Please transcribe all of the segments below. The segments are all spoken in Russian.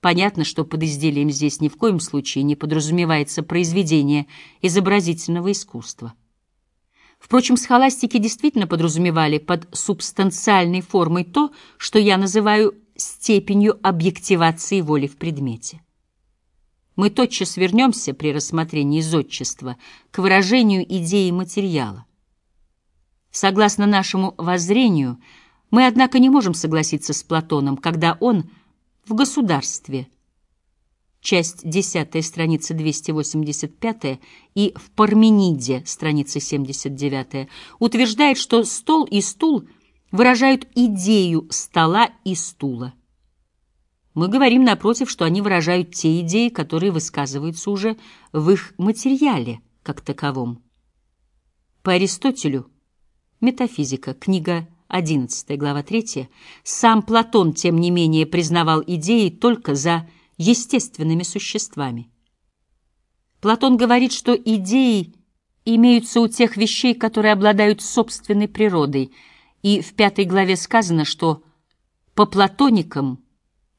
Понятно, что под изделием здесь ни в коем случае не подразумевается произведение изобразительного искусства. Впрочем, схоластики действительно подразумевали под субстанциальной формой то, что я называю степенью объективации воли в предмете. Мы тотчас вернемся при рассмотрении зодчества к выражению идеи материала. Согласно нашему воззрению, мы, однако, не можем согласиться с Платоном, когда он в государстве, часть 10, страница 285, и в Пармениде, страница 79, утверждает, что стол и стул выражают идею стола и стула. Мы говорим, напротив, что они выражают те идеи, которые высказываются уже в их материале как таковом. По Аристотелю, Метафизика, книга 11, глава 3, сам Платон, тем не менее, признавал идеи только за естественными существами. Платон говорит, что идеи имеются у тех вещей, которые обладают собственной природой, и в пятой главе сказано, что по платоникам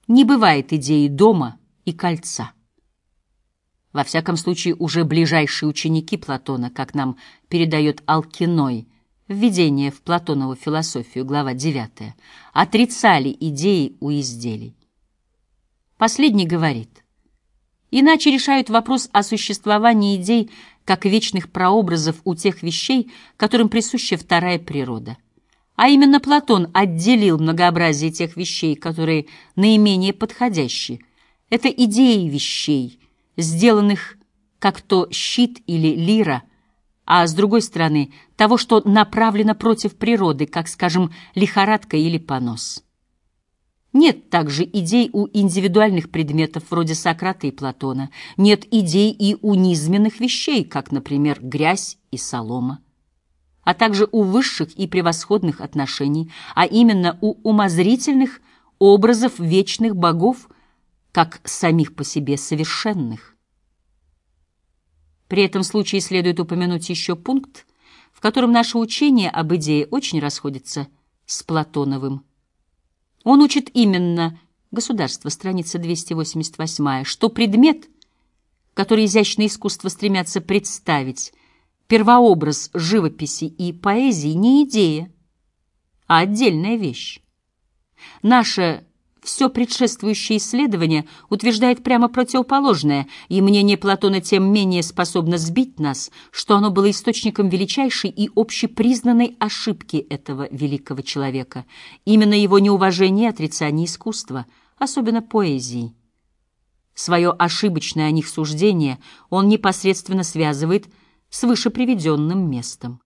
не бывает идеи дома и кольца. Во всяком случае, уже ближайшие ученики Платона, как нам передает Алкиной, Введение в Платонову философию, глава 9, отрицали идеи у изделий. Последний говорит, иначе решают вопрос о существовании идей как вечных прообразов у тех вещей, которым присуща вторая природа. А именно Платон отделил многообразие тех вещей, которые наименее подходящие. Это идеи вещей, сделанных как то щит или лира – а с другой стороны, того, что направлено против природы, как, скажем, лихорадка или понос. Нет также идей у индивидуальных предметов вроде Сократа и Платона, нет идей и у низменных вещей, как, например, грязь и солома, а также у высших и превосходных отношений, а именно у умозрительных образов вечных богов, как самих по себе совершенных. При этом случае следует упомянуть еще пункт, в котором наше учение об идее очень расходится с Платоновым. Он учит именно «Государство», страница 288, что предмет, который изящное искусство стремятся представить, первообраз живописи и поэзии не идея, а отдельная вещь. Наше все предшествующее исследование утверждает прямо противоположное, и мнение Платона тем менее способно сбить нас, что оно было источником величайшей и общепризнанной ошибки этого великого человека, именно его неуважение и отрицание искусства, особенно поэзии. Свое ошибочное о них суждение он непосредственно связывает с вышеприведенным местом.